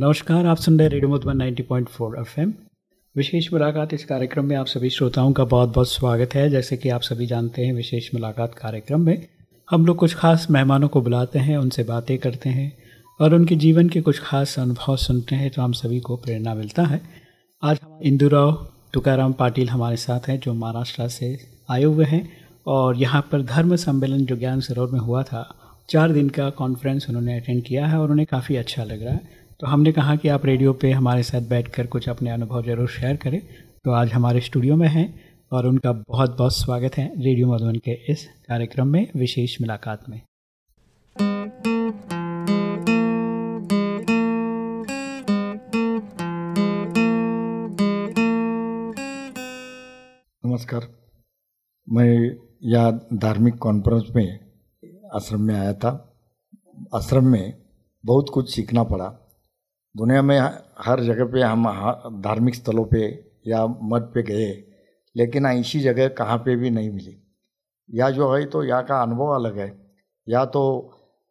नमस्कार, आप सुन रहे रेडियो मधुबन 90.4 एफएम। विशेष मुलाकात इस कार्यक्रम में आप सभी श्रोताओं का बहुत बहुत स्वागत है। जैसे कि आप सभी जानते हैं, विशेष मुलाकात कार्यक्रम में हम लोग कुछ खास मेहमानों को बुलाते हैं, उनसे बातें करते हैं और उनके जीवन के कुछ खास अनुभव सुनते हैं तो हम सभी को प्रेरणा मिलता है। आज इंदुराव तुकाराम पाटिल हमारे साथ हैं, जो महाराष्ट्र से आए हुए हैं और यहाँ पर धर्म सम्मेलन जो ज्ञान सरोवर में हुआ था, चार दिन का कॉन्फ्रेंस उन्होंने अटेंड किया है और उन्हें काफ़ी अच्छा लग रहा है। तो हमने कहा कि आप रेडियो पे हमारे साथ बैठकर कुछ अपने अनुभव ज़रूर शेयर करें। तो आज हमारे स्टूडियो में हैं और उनका बहुत बहुत स्वागत है रेडियो मधुबन के इस कार्यक्रम में, विशेष मुलाकात में। नमस्कार। मैं यह धार्मिक कॉन्फ्रेंस में, आश्रम में आया था। आश्रम में बहुत कुछ सीखना पड़ा। दुनिया में हर जगह पे हम धार्मिक स्थलों पे या मठ पे गए, लेकिन ऐसी जगह कहाँ पे भी नहीं मिली। या जो है तो यहाँ का अनुभव अलग है, या तो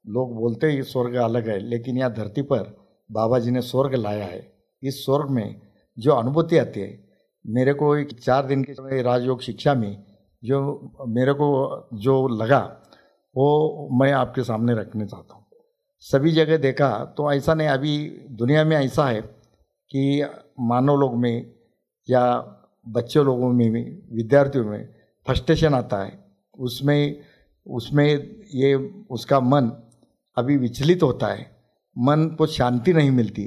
लोग बोलते हैं स्वर्ग अलग है, लेकिन यहाँ धरती पर बाबा जी ने स्वर्ग लाया है। इस स्वर्ग में जो अनुभूति आती है, मेरे को एक चार दिन के समय राजयोग शिक्षा में जो मेरे को जो लगा, वो मैं आपके सामने रखने चाहता हूँ। सभी जगह देखा तो ऐसा नहीं, अभी दुनिया में ऐसा है कि मानव लोग में या बच्चे लोगों में भी, विद्यार्थियों में फ्रस्ट्रेशन आता है। उसमें उसमें ये, उसका मन अभी विचलित होता है। मन को शांति नहीं मिलती।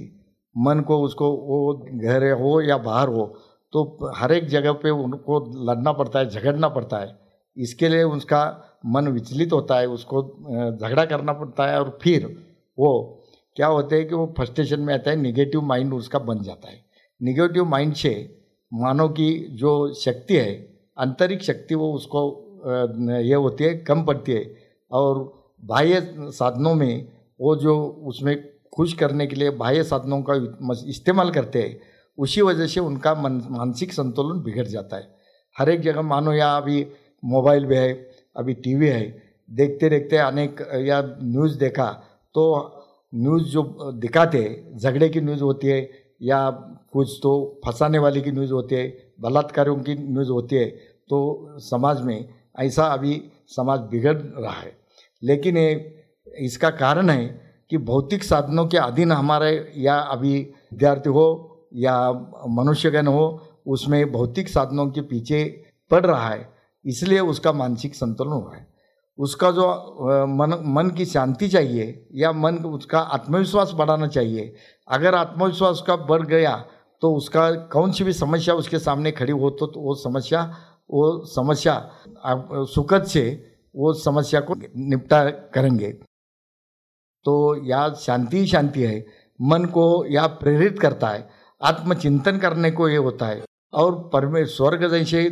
मन को उसको, वो घर हो या बाहर हो तो हर एक जगह पे उनको लड़ना पड़ता है, झगड़ना पड़ता है। इसके लिए उसका मन विचलित होता है, उसको झगड़ा करना पड़ता है और फिर वो क्या होता है कि वो फ्रस्ट्रेशन में आता है निगेटिव माइंड उसका बन जाता है। निगेटिव माइंड से मानव की जो शक्ति है, आंतरिक शक्ति वो उसको ये होती है, कम पड़ती है और बाह्य साधनों में वो जो उसमें खुश करने के लिए बाह्य साधनों का इस्तेमाल करते हैं, उसी वजह से उनका मन, मानसिक संतुलन बिगड़ जाता है। हर एक जगह मानो या अभी मोबाइल भी है, अभी टीवी है। देखते देखते अनेक, या न्यूज़ देखा तो न्यूज़ जो दिखाते, झगड़े की न्यूज़ होती है, या कुछ तो फंसाने वाली की न्यूज़ होती है, बलात्कारों की न्यूज़ होती है तो समाज में ऐसा अभी समाज बिगड़ रहा है। लेकिन ये, इसका कारण है कि भौतिक साधनों के अधीन हमारे, या अभी विद्यार्थी हो, या मनुष्यगण हो, उसमें भौतिक साधनों के पीछे पड़ रहा है। इसलिए उसका मानसिक संतुलन हुआ है। उसका जो मन मन की शांति चाहिए या मन उसका आत्मविश्वास बढ़ाना चाहिए अगर आत्मविश्वास उसका बढ़ गया तो उसका कौन सी भी समस्या उसके सामने खड़ी हो तो, तो वो समस्या वो समस्या सुखद से वो समस्या को निपटा करेंगे। तो या शांति ही शांति है मन को या प्रेरित करता है आत्मचिंतन करने को ये होता है। और परमे स्वर्ग जैसे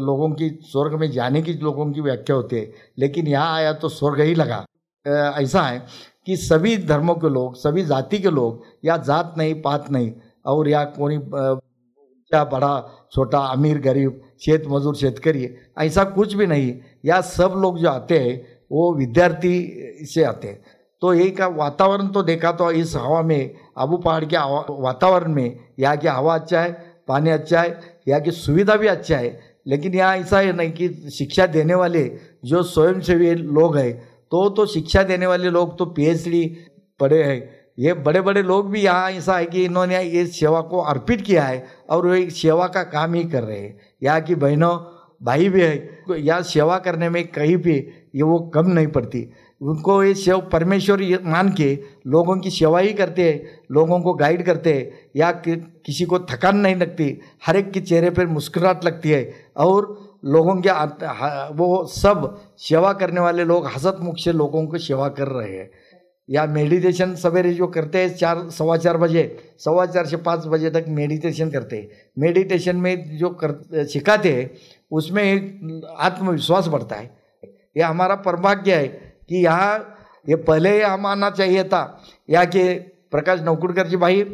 लोगों की, स्वर्ग में जाने की लोगों की व्याख्या होती है, लेकिन यहाँ आया तो स्वर्ग ही लगा। ऐसा है कि सभी धर्मों के लोग, सभी जाति के लोग, या जात नहीं, पात नहीं, और या कोई क्या बड़ा, छोटा, अमीर, गरीब शेत मजदूर शेतकरी ऐसा कुछ भी नहीं, या सब लोग जो आते हैं, वो विद्यार्थी से आते हैं। तो यही का वातावरण तो देखा तो इस हवा में, आबू पहाड़ के वातावरण में, यहाँ की हवा अच्छा है पानी अच्छा है, यहाँ की सुविधा भी अच्छा है, लेकिन यहाँ ऐसा है नहीं कि शिक्षा देने वाले जो स्वयंसेवी लोग हैं तो तो शिक्षा देने वाले लोग तो पीएचडी पढ़े हैं। ये बड़े बड़े लोग भी यहाँ ऐसा है कि इन्होंने ये सेवा को अर्पित किया है और वो सेवा का काम ही कर रहे हैं। यहाँ की बहनों, भाई भी है, यहाँ सेवा करने में कहीं भी ये वो कम नहीं पड़ती। उनको ये सेव परमेश्वर मान के लोगों की सेवा ही करते हैं लोगों को गाइड करते हैं या कि, किसी को थकान नहीं लगती हर एक के चेहरे पर मुस्कुराहट लगती है और लोगों के वो सब सेवा करने वाले लोग हसत मुख से लोगों को सेवा कर रहे हैं। या मेडिटेशन सवेरे जो करते हैं चार सवा चार बजे सवा चार से पाँच बजे तक मेडिटेशन करते हैं। मेडिटेशन में जो कर सिखाते हैं उसमें आत्मविश्वास बढ़ता है। यह हमारा परभाग्य है कि यहाँ ये पहले ही हम आना चाहिए था या कि प्रकाश नौकुड़कर जी भाई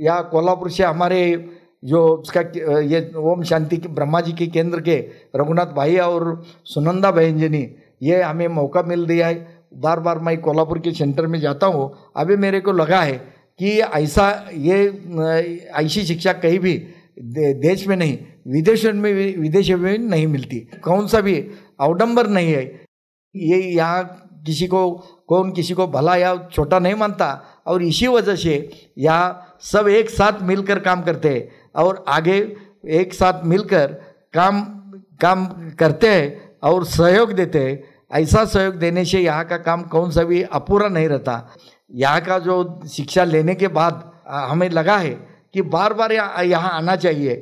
या कोल्हापुर से हमारे जो उसका ये ओम शांति के ब्रह्मा जी के केंद्र के रघुनाथ भाई और सुनंदा बहन जी ने ये हमें मौका मिल दिया है। बार बार मैं कोल्हापुर के सेंटर में जाता हूँ अभी मेरे को लगा है कि ऐसा ये ऐसी शिक्षा कहीं भी दे, देश में नहीं विदेशों में विदेशों में नहीं मिलती। कौन सा भी अवडंबर नहीं है। ये यहाँ किसी को, कौन किसी को भला या छोटा नहीं मानता, और इसी वजह से यहाँ सब एक साथ मिलकर काम करते हैं, और आगे एक साथ मिलकर काम काम करते हैं और सहयोग देते हैं। ऐसा सहयोग देने से यहाँ का काम कौन सा भी अपूरा नहीं रहता। यहाँ का जो शिक्षा लेने के बाद हमें लगा है कि बार बार यहाँ आना चाहिए।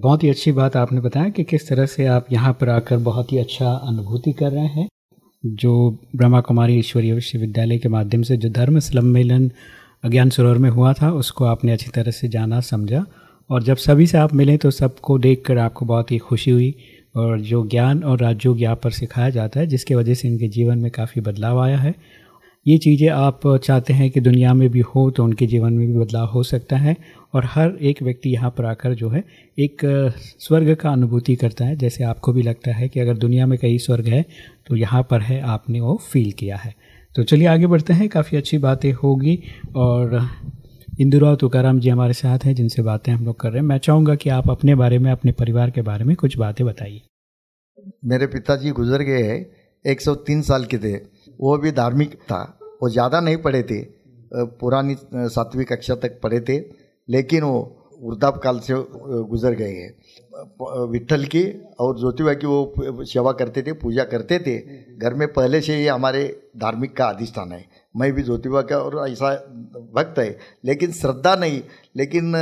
बहुत ही अच्छी बात आपने बताया कि किस तरह से आप यहाँ पर आकर बहुत ही अच्छा अनुभूति कर रहे हैं। जो ब्रह्मा कुमारी ईश्वरीय विश्वविद्यालय के माध्यम से जो धर्म सम्मेलन अज्ञान सरोवर में हुआ था, उसको आपने अच्छी तरह से जाना, समझा। और जब सभी से आप मिले तो सबको देखकर आपको बहुत ही खुशी हुई और जो ज्ञान और राजयोग यहाँ पर सिखाया जाता है, जिसके वजह से इनके जीवन में काफ़ी बदलाव आया है। ये चीज़ें आप चाहते हैं कि दुनिया में भी हो तो उनके जीवन में भी बदलाव हो सकता है और हर एक व्यक्ति यहाँ पर आकर जो है एक स्वर्ग का अनुभूति करता है। जैसे आपको भी लगता है कि अगर दुनिया में कई स्वर्ग है तो यहाँ पर है, आपने वो फील किया है। तो चलिए आगे बढ़ते हैं। काफ़ी अच्छी बातें होगी और इंदिरा तुकाराम जी हमारे साथ हैं, जिनसे बातें हम लोग कर रहे हैं। मैं चाहूँगा कि आप अपने बारे में, अपने परिवार के बारे में कुछ बातें बताइए। मेरे पिताजी गुजर गए हैं 103 साल के थे। वो भी धार्मिक था। वो ज़्यादा नहीं पढ़े थे। पुरानी सातवीं कक्षा तक पढ़े थे, लेकिन वो वृद्धाप काल से गुजर गए हैं। विठल की और ज्योतिबा की वो सेवा करते थे, पूजा करते थे। घर में पहले से ही हमारे धार्मिक का अधिष्ठान है। मैं भी ज्योतिबा का और ऐसा भक्त है, लेकिन श्रद्धा नहीं। लेकिन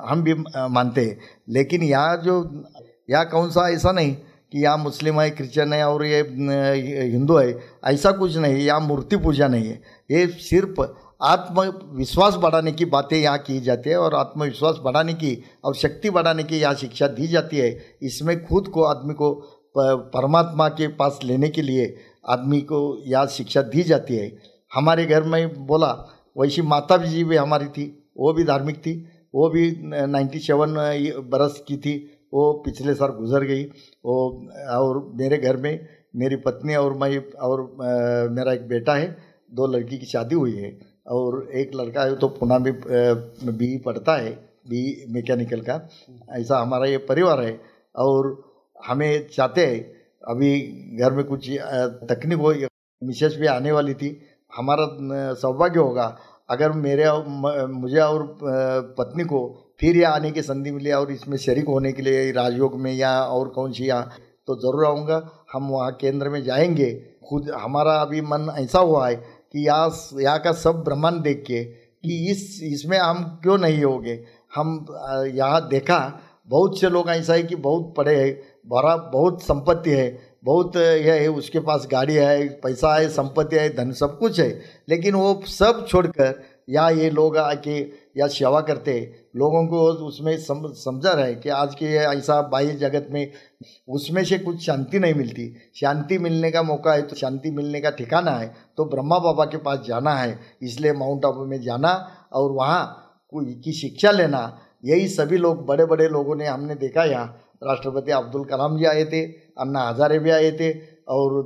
हम भी मानते हैं। लेकिन यहाँ जो, यहाँ कौन सा ऐसा नहीं कि यहाँ मुस्लिम है क्रिश्चन है और ये हिंदू है, ऐसा कुछ नहीं यहाँ मूर्ति पूजा नहीं है। ये सिर्फ़ आत्मविश्वास बढ़ाने की बातें यहाँ की जाती है और आत्मविश्वास बढ़ाने की और शक्ति बढ़ाने की यहाँ शिक्षा दी जाती है। इसमें खुद को, आदमी को परमात्मा के पास लेने के लिए आदमी को यहाँ शिक्षा दी जाती है। हमारे घर में बोला, वैसी माता जी भी हमारी थी, वो भी धार्मिक थी, वो भी नाइन्टी सेवन बरस की थी। वो पिछले साल गुजर गई। वो, और मेरे घर में मेरी पत्नी और मैं, और मेरा एक बेटा है, दो लड़की की शादी हुई है, और एक लड़का है तो पुणे में बी पढ़ता है बी मैकेनिकल का। ऐसा हमारा ये परिवार है, और हमें चाहते हैं, अभी घर में कुछ तकनीक हो मिसेस भी आने वाली थी, हमारा सौभाग्य होगा, अगर मेरे मुझे और पत्नी को फिर यहाँ आने की संधि मिली और इसमें शरीक होने के लिए राजयोग में या और कौन सी यहाँ तो ज़रूर आऊँगा। हम वहाँ केंद्र में जाएँगे। खुद हमारा अभी मन ऐसा हुआ है कि यहाँ यहाँ का सब ब्रह्मांड देख के कि इस, इसमें हम क्यों नहीं होंगे? हम यहाँ देखा, बहुत से लोग ऐसा है कि बहुत पढ़े हैं बड़ा बहुत संपत्ति है। बहुत यह है उसके पास गाड़ी है पैसा है संपत्ति है धन सब कुछ है लेकिन वो सब छोड़कर या ये लोग आके या सेवा करते लोगों को उसमें सम, समझा रहे कि आज के ऐसा बाह्य जगत में उसमें से कुछ शांति नहीं मिलती। शांति मिलने का मौका है तो शांति मिलने का ठिकाना है तो ब्रह्मा बाबा के पास जाना है इसलिए माउंट आबू में जाना और वहाँ की शिक्षा लेना। यही सभी लोग बड़े बड़े लोगों ने हमने देखा यहाँ राष्ट्रपति अब्दुल कलाम जी आए थे अन्ना हजारे भी आए थे और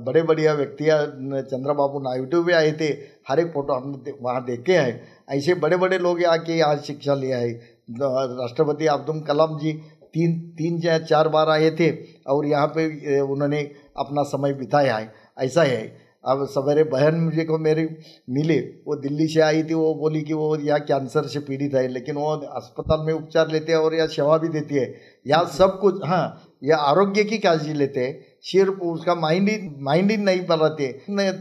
बड़े बढ़िया व्यक्तियाँ चंद्रबाबू नायडू भी आए थे। हर एक फ़ोटो हमने वहाँ देखे हैं। ऐसे बड़े बड़े लोग आके यहाँ शिक्षा लिया है राष्ट्रपति अब्दुल कलाम जी तीन तीन या चार बार आए थे और यहाँ पे उन्होंने अपना समय बिताया है। ऐसा है। अब सवेरे बहन मुझे को मेरी मिले वो दिल्ली से आई थी वो बोली कि वो यहाँ कैंसर से पीड़ित है लेकिन वो अस्पताल में उपचार लेते हैं और यहाँ सेवा भी देती है। यहाँ सब कुछ हाँ यह आरोग्य की काळजी लेते हैं सिर्फ़ उसका माइंड ही माइंड ही नहीं बनाते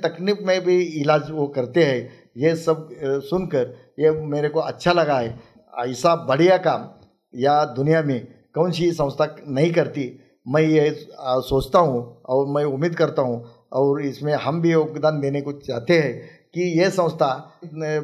तकनीफ में भी इलाज वो करते हैं। ये सब सुनकर ये मेरे को अच्छा लगा है। ऐसा बढ़िया काम या दुनिया में कौन सी संस्था नहीं करती मैं ये सोचता हूँ और मैं उम्मीद करता हूँ और इसमें हम भी योगदान देने को चाहते हैं कि ये संस्था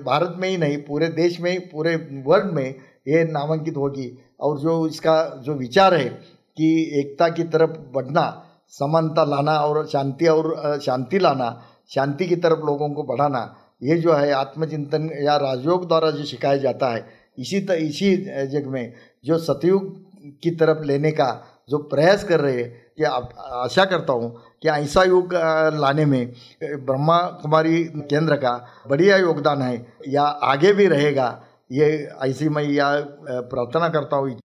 भारत में ही नहीं, पूरे देश में पूरे वर्ल्ड में ये नामांकित होगी। और जो इसका जो विचार है कि एकता की तरफ़ बढ़ना, समानता लाना और शांति और शांति लाना, शांति की तरफ़ लोगों को बढ़ाना, ये जो है आत्मचिंतन या राजयोग द्वारा जो सिखाया जाता है, इसी तर इसी जग में जो सतयुग की तरफ़ लेने का जो प्रयास कर रहे हैं कि आशा करता हूँ कि ऐसा युग लाने में ब्रह्मा कुमारी केंद्र का बढ़िया योगदान है या आगे भी रहेगा, ये ऐसी मैं या प्रार्थना करता हूँ।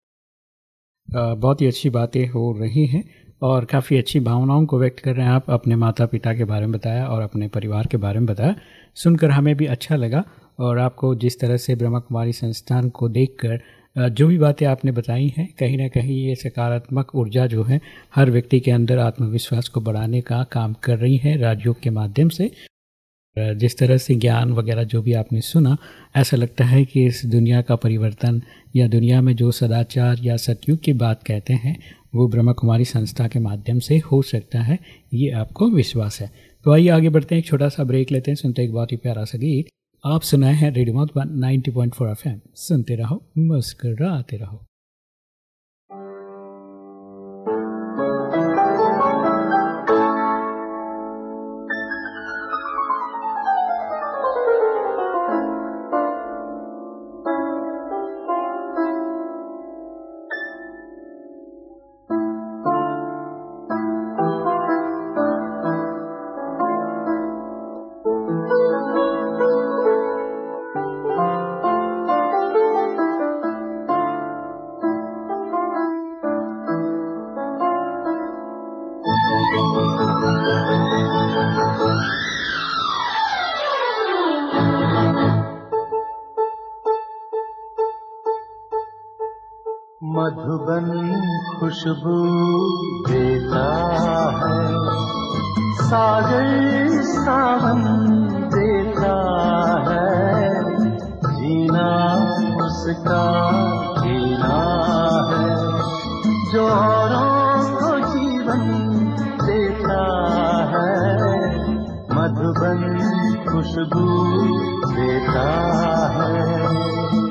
बहुत ही अच्छी बातें हो रही हैं और काफ़ी अच्छी भावनाओं को व्यक्त कर रहे हैं आप। अपने माता पिता के बारे में बताया और अपने परिवार के बारे में बताया। सुनकर हमें भी अच्छा लगा और आपको जिस तरह से ब्रह्मा कुमारी संस्थान को देखकर जो भी बातें आपने बताई हैं, कहीं ना कहीं ये सकारात्मक ऊर्जा जो है, हर व्यक्ति के अंदर आत्मविश्वास को बढ़ाने का काम कर रही है राजयोग के माध्यम से। जिस तरह से ज्ञान वगैरह जो भी आपने सुना, ऐसा लगता है कि इस दुनिया का परिवर्तन या दुनिया में जो सदाचार या सतयुग की बात कहते हैं, वो ब्रह्मा कुमारी संस्था के माध्यम से हो सकता है, ये आपको विश्वास है। तो आइए आगे बढ़ते हैं, एक छोटा सा ब्रेक लेते हैं, सुनते एक बहुत ही प्यारा सा गीत। आप सुनाए हैं radio Madhuban ninety point four F सुनते रहो मुस्कराते रहो। खुशबू देता है। सागर सावन देता है। जीना उसका जीना है। जोरों को जीवन देता है, मधुबन खुशबू देता है।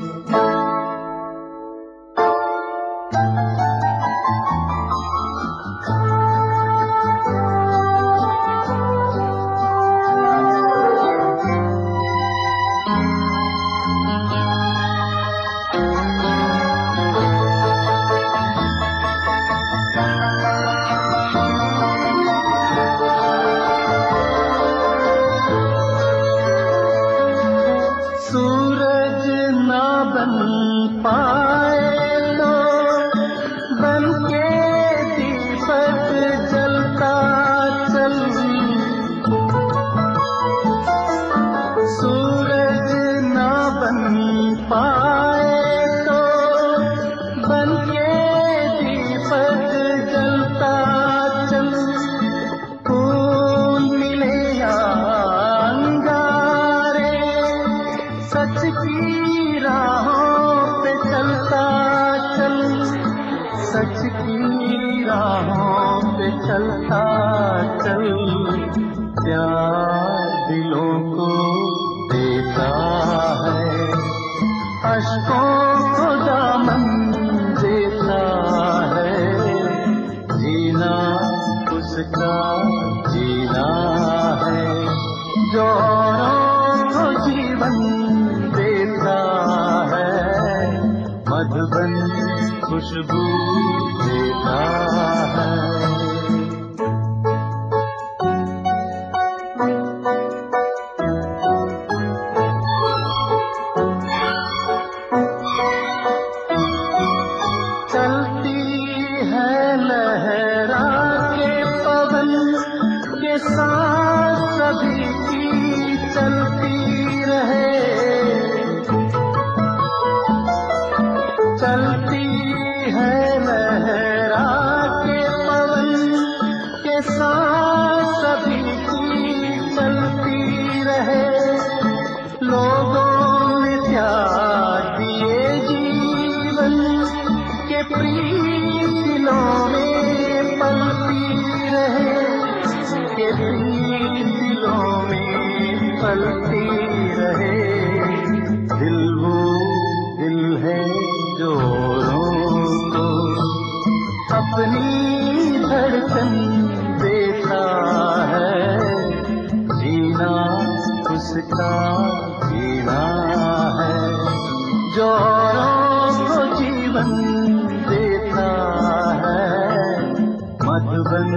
मधुबन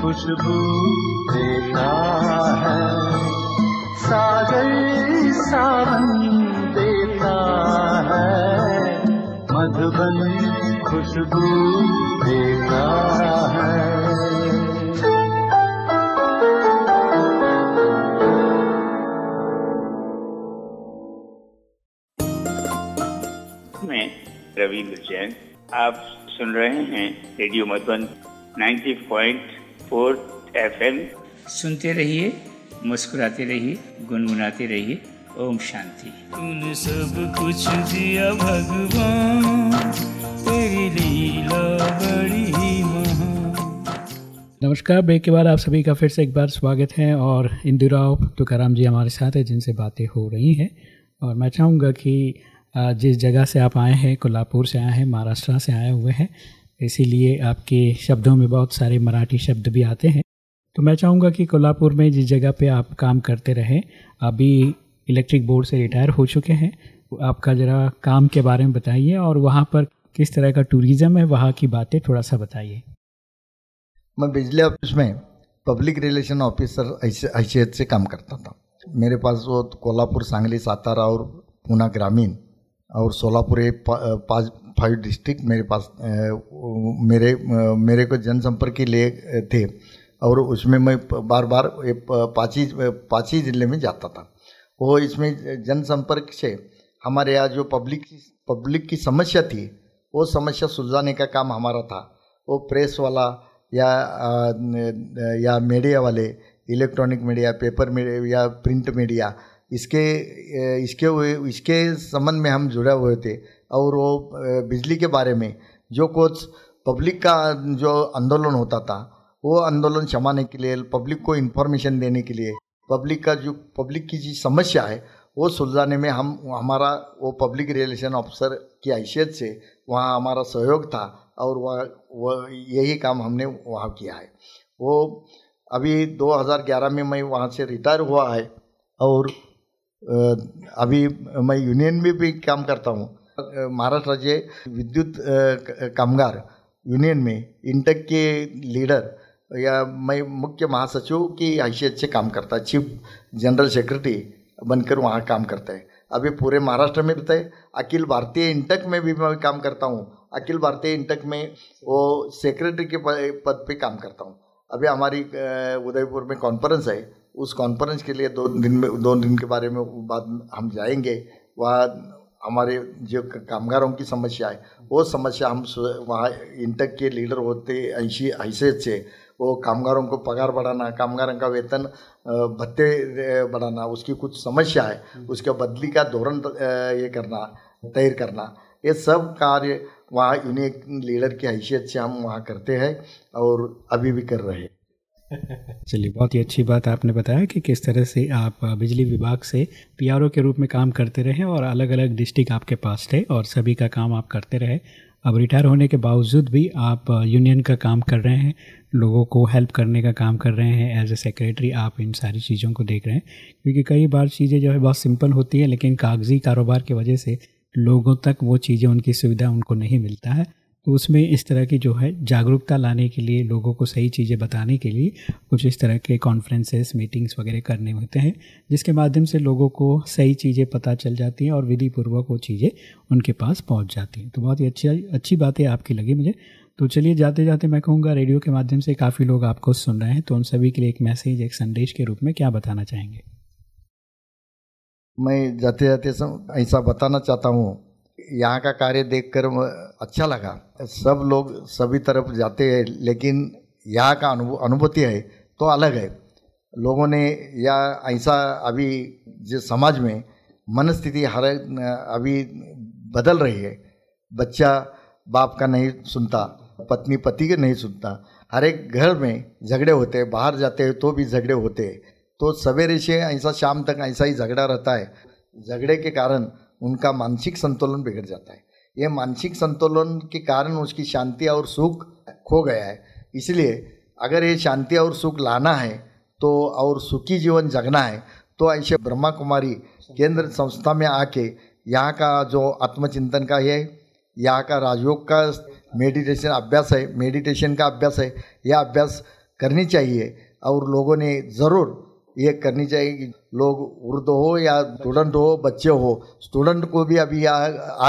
खुशबू देता है। सागर सावन देता है। मधुबन खुशबू देता है। मैं रविंद्र जैन, आप सुन रहे हैं रेडियो मधुबन 90.4 एफएम सुनते रहिए मुस्कुराते रहिए गुनगुनाते रहिए। ओम शांति। तूने सब कुछ दिया भगवान तेरी लीला बड़ी ही नमस्कार ब्रेक के बाद आप सभी का फिर से एक बार स्वागत है और इंदिराव तुकाराम जी हमारे साथ हैं जिनसे बातें हो रही हैं। और मैं चाहूँगा कि जिस जगह से आप आए हैं कोल्हापुर से आए हैं महाराष्ट्र से आए हुए हैं इसीलिए आपके शब्दों में बहुत सारे मराठी शब्द भी आते हैं। तो मैं चाहूँगा कि कोल्हापुर में जिस जगह पे आप काम करते रहे अभी इलेक्ट्रिक बोर्ड से रिटायर हो चुके हैं। आपका ज़रा काम के बारे में बताइए और वहाँ पर किस तरह का टूरिज़्म है, वहाँ की बातें थोड़ा सा बताइए। मैं बिजली ऑफ़िस में पब्लिक रिलेशन ऑफिसर हैसियत से काम करता था। मेरे पास वो कोल्हापुर सांगली, सातारा और पूना ग्रामीण और सोलापुर ये पाँच फाइव डिस्ट्रिक्ट मेरे पास मेरे मेरे को जनसंपर्क के लिए थे। और उसमें मैं बार बार पाँची पाँची ज़िले में जाता था। वो इसमें जनसंपर्क से हमारे यहाँ जो पब्लिक पब्लिक की समस्या थी, वो समस्या सुलझाने का काम हमारा था। वो प्रेस वाला या या मीडिया वाले, इलेक्ट्रॉनिक मीडिया, पेपर मीडिया या प्रिंट मीडिया, इसके इसके इसके संबंध में हम जुड़े हुए थे। और वो बिजली के बारे में जो कुछ पब्लिक का जो आंदोलन होता था, वो आंदोलन क्षमाने के लिए, पब्लिक को इन्फॉर्मेशन देने के लिए, पब्लिक का जो, पब्लिक की जो समस्या है, वो सुलझाने में हम, हमारा वो पब्लिक रिलेशन ऑफिसर की हैसियत से वहाँ हमारा सहयोग था और वह वह यही काम हमने वहाँ किया है। वो अभी 2011 में मैं वहाँ से रिटायर हुआ है और अभी मैं यूनियन में भी काम करता हूँ। महाराष्ट्र राज्य विद्युत कामगार यूनियन में इंटेक के लीडर या मैं मुख्य महासचिव की हैसियत से काम करता है। चीफ जनरल सेक्रेटरी बनकर वहाँ काम करता है। अभी पूरे महाराष्ट्र में बताए अखिल भारतीय इंटक में भी मैं काम करता हूँ। अखिल भारतीय इंटक में वो सेक्रेटरी के पद पे काम करता हूँ। अभी हमारी उदयपुर में कॉन्फ्रेंस है। उस कॉन्फ्रेंस के लिए दो दिन में, दो दिन के बारे में बाद हम जाएँगे। वहाँ हमारे जो कामगारों की समस्या है, वो समस्या हम वहाँ इंटक के लीडर होते ऐसी हैसियत से वो कामगारों को पगार बढ़ाना, कामगारों का वेतन भत्ते बढ़ाना, उसकी कुछ समस्या है, उसके बदली का धोरण ये करना तैयार करना, ये सब कार्य वहाँ यूनियन लीडर की हैसियत से हम वहाँ करते हैं और अभी भी कर रहे हैं। चलिए, बहुत ही अच्छी बात आपने बताया कि किस तरह से आप बिजली विभाग से पीआरओ के रूप में काम करते रहे और अलग अलग डिस्ट्रिक्ट आपके पास थे और सभी का काम आप करते रहे। अब रिटायर होने के बावजूद भी आप यूनियन का काम कर रहे हैं, लोगों को हेल्प करने का काम कर रहे हैं, एज ए सेक्रेटरी आप इन सारी चीज़ों को देख रहे हैं। क्योंकि कई बार चीज़ें जो है बहुत सिंपल होती है, लेकिन कागज़ी कारोबार की वजह से लोगों तक वो चीज़ें, उनकी सुविधा उनको नहीं मिलता है। तो उसमें इस तरह की जो है जागरूकता लाने के लिए, लोगों को सही चीज़ें बताने के लिए कुछ इस तरह के कॉन्फ्रेंसेस मीटिंग्स वगैरह करने होते हैं, जिसके माध्यम से लोगों को सही चीज़ें पता चल जाती हैं और विधि पूर्वक वो चीज़ें उनके पास पहुँच जाती हैं। तो बहुत ही अच्छी अच्छी बातें आपकी लगी मुझे। तो चलिए जाते जाते मैं कहूँगा रेडियो के माध्यम से काफ़ी लोग आपको सुन रहे हैं तो उन सभी के लिए एक मैसेज, एक संदेश के रूप में क्या बताना चाहेंगे? मैं जाते जाते ऐसा बताना चाहता हूँ यहाँ का कार्य देखकर अच्छा लगा। सब लोग सभी तरफ़ जाते हैं, लेकिन यहाँ का अनुभव, अनुभूति है तो अलग है। लोगों ने या ऐसा अभी जिस समाज में मनस्थिति हर अभी बदल रही है। बच्चा बाप का नहीं सुनता, पत्नी, पति के नहीं सुनता। हर एक घर में झगड़े होते हैं, बाहर जाते हैं तो भी झगड़े होते हैं। तो सवेरे से ऐसा शाम तक ऐसा ही झगड़ा रहता है। झगड़े के कारण उनका मानसिक संतुलन बिगड़ जाता है। ये मानसिक संतुलन के कारण उसकी शांति और सुख खो गया है। इसलिए अगर ये शांति और सुख लाना है तो और सुखी जीवन जगना है तो ऐसे ब्रह्मा कुमारी केंद्र संस्था में आके यहाँ का जो आत्मचिंतन का है यहाँ का राजयोग का मेडिटेशन अभ्यास है, मेडिटेशन का अभ्यास है, यह अभ्यास करनी चाहिए और लोगों ने ज़रूर ये करनी चाहिए कि लोग उर्दू हो या स्टूडेंट हो बच्चे हो। स्टूडेंट को भी अभी आ,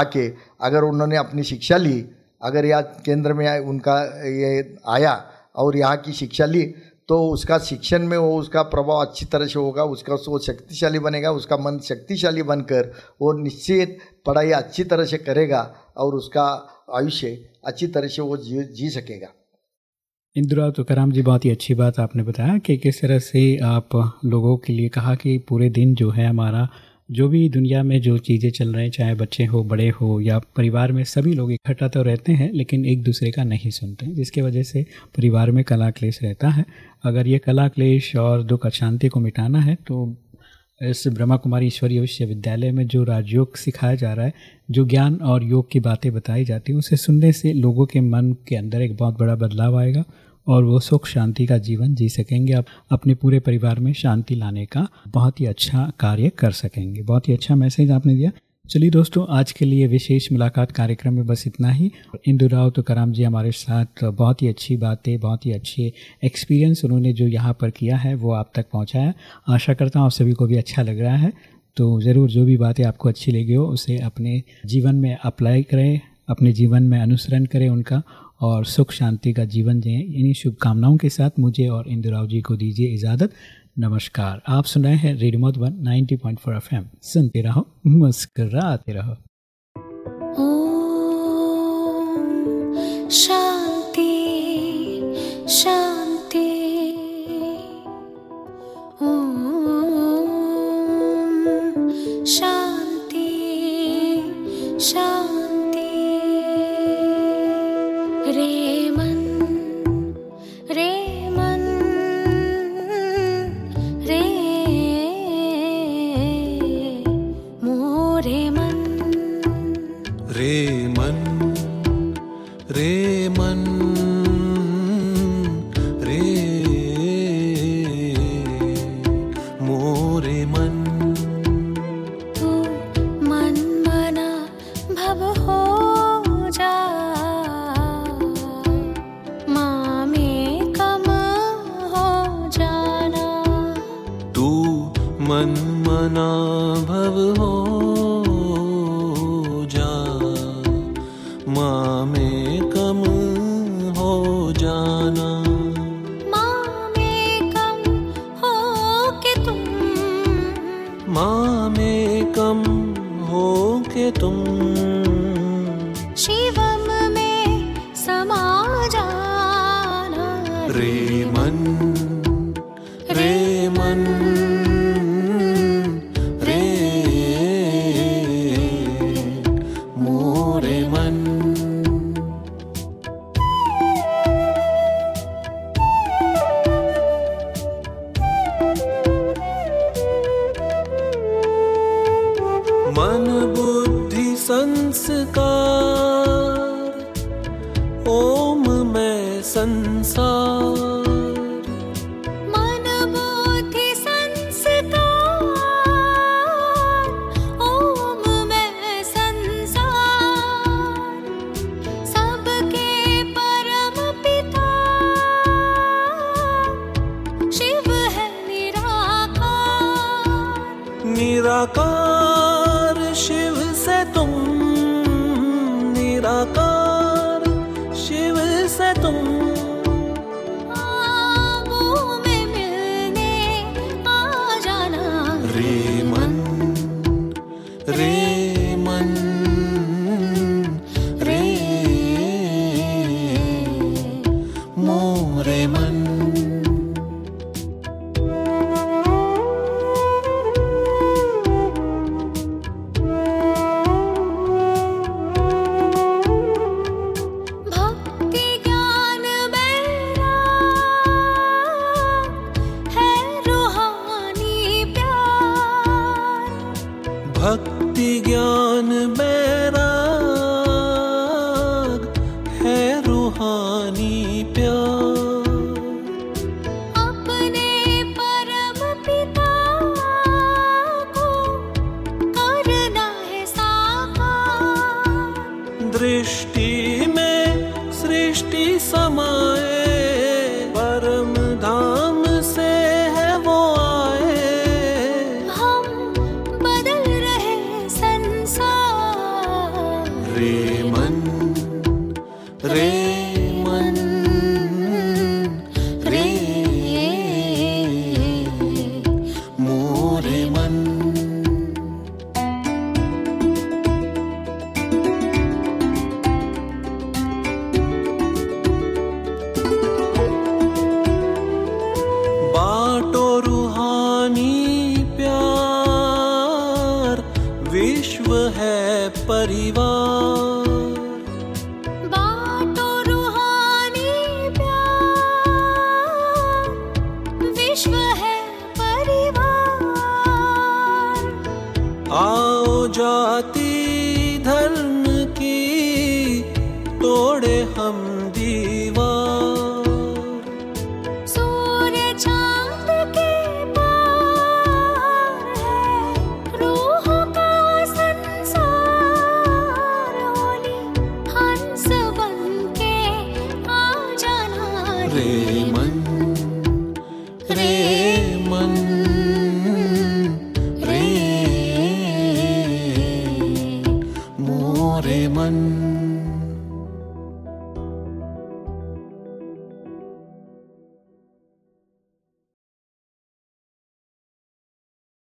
आके अगर उन्होंने अपनी शिक्षा ली अगर यहाँ केंद्र में उनका ये आया और यहाँ की शिक्षा ली तो उसका शिक्षण में वो उसका प्रभाव अच्छी तरह से होगा उसका वो शक्तिशाली बनेगा उसका मन शक्तिशाली बनकर वो निश्चित पढ़ाई अच्छी तरह से करेगा और उसका आयुष्य अच्छी तरह से वो जी जी सकेगा। इंदिरा तो कराम जी, बहुत ही अच्छी बात आपने बताया कि किस तरह से आप लोगों के लिए कहा कि पूरे दिन जो है हमारा, जो भी दुनिया में जो चीज़ें चल रहे हैं, चाहे बच्चे हो, बड़े हो, या परिवार में सभी लोग इकट्ठा तो रहते हैं, लेकिन एक दूसरे का नहीं सुनते जिसके वजह से परिवार में कला क्लेश रहता है। अगर ये कला क्लेश और दुख अशांति को मिटाना है तो इस ब्रह्मा कुमारी ईश्वरीय विश्वविद्यालय में जो राजयोग सिखाया जा रहा है, जो ज्ञान और योग की बातें बताई जाती हैं, उसे सुनने से लोगों के मन के अंदर एक बहुत बड़ा बदलाव आएगा और वो सुख, शांति का जीवन जी सकेंगे। आप अपने पूरे परिवार में शांति लाने का बहुत ही अच्छा कार्य कर सकेंगे। बहुत ही अच्छा मैसेज आपने दिया। चलिए दोस्तों, आज के लिए विशेष मुलाकात कार्यक्रम में बस इतना ही। इंदु राव तो कराम जी हमारे साथ बहुत ही अच्छी बातें, बहुत ही अच्छे एक्सपीरियंस उन्होंने जो यहाँ पर किया है, वो आप तक पहुँचाया। आशा करता हूँ आप सभी को भी अच्छा लग रहा है। तो ज़रूर जो भी बातें आपको अच्छी लगी हो, उसे अपने जीवन में अप्लाई करें, अपने जीवन में अनुसरण करें उनका, और सुख शांति का जीवन जिए इन्हीं शुभकामनाओं के साथ मुझे और इंदिराव जी को दीजिए इजाज़त। नमस्कार। आप सुन रहे हैं रेडियो मधुबन 90.4 पॉइंट सुनते रहो, मुस्कराते रहो। शांति शांति। मन्मना में सृष्टि समाए যাতে